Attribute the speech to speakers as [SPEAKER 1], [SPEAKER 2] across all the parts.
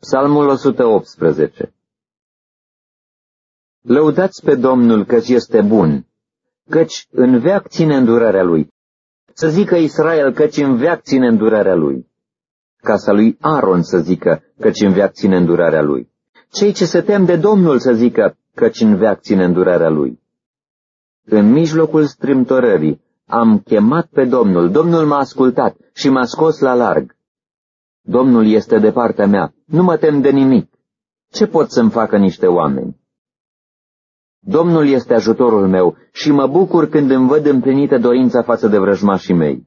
[SPEAKER 1] Psalmul 118 Lăudați pe Domnul căci este bun, căci în veac ține îndurarea lui. Să zică Israel căci în veac ține îndurarea lui. Casa lui Aaron să zică căci în veac ține îndurarea lui. Cei ce se tem de Domnul să zică căci în veac ține îndurarea lui. În mijlocul strâmtorării am chemat pe Domnul, Domnul m-a ascultat și m-a scos la larg. Domnul este de partea mea, nu mă tem de nimic. Ce pot să-mi facă niște oameni? Domnul este ajutorul meu și mă bucur când îmi văd împlinită dorința față de vrăjmașii mei.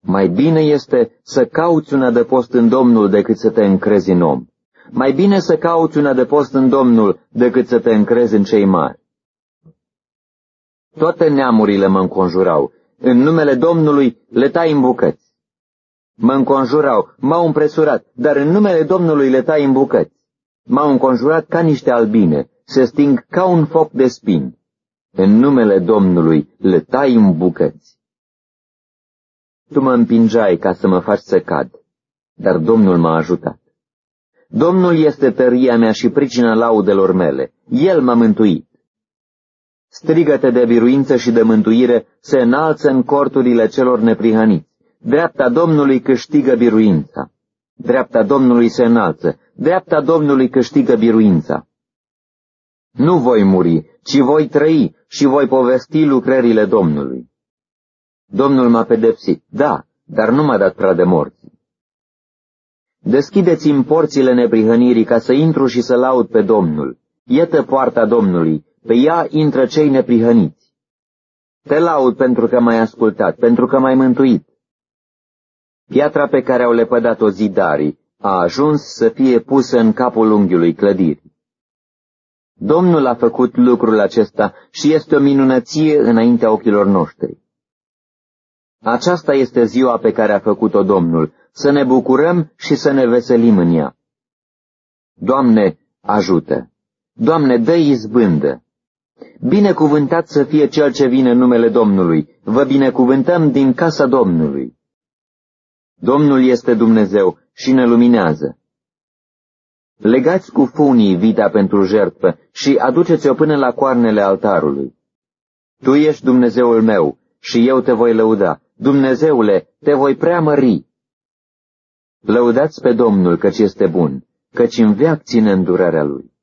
[SPEAKER 1] Mai bine este să cauți un adăpost în Domnul decât să te încrezi în om. Mai bine să cauți un adăpost în Domnul decât să te încrezi în cei mari. Toate neamurile mă înconjurau. În numele Domnului le tai în bucăți. Mă înconjurau, m-au împresurat, dar în numele Domnului le tai în bucăți. M-au înconjurat ca niște albine, se sting ca un foc de spin. În numele Domnului le tai în bucăți. Tu mă împingeai ca să mă faci să cad, dar Domnul m-a ajutat. Domnul este tăria mea și pricina laudelor mele. El m-a mântuit. Strigăte de biruință și de mântuire se înalță în corturile celor neprihăniți. Dreapta Domnului câștigă biruința. Dreapta Domnului se înalță. Dreapta Domnului câștigă biruința. Nu voi muri, ci voi trăi și voi povesti lucrările Domnului. Domnul m-a pedepsit, da, dar nu m-a dat prea de morți. Deschideți-mi porțile neprihănirii ca să intru și să laud pe Domnul. Iată poarta Domnului, pe ea intră cei neprihăniți. Te laud pentru că m-ai ascultat, pentru că m-ai mântuit. Piatra pe care au lepădat-o zidarii a ajuns să fie pusă în capul unghiului clădirii. Domnul a făcut lucrul acesta și este o minunăție înaintea ochilor noștri. Aceasta este ziua pe care a făcut-o Domnul, să ne bucurăm și să ne veselim în ea. Doamne, ajută! Doamne, dă izbândă! Binecuvântat să fie cel ce vine în numele Domnului, vă binecuvântăm din casa Domnului. Domnul este Dumnezeu și ne luminează. Legați cu funii vita pentru jertfă și aduceți-o până la coarnele altarului. Tu ești Dumnezeul meu și eu te voi lăuda. Dumnezeule, te voi preamări. Lăudați pe Domnul căci este bun, căci în veac ține îndurarea Lui.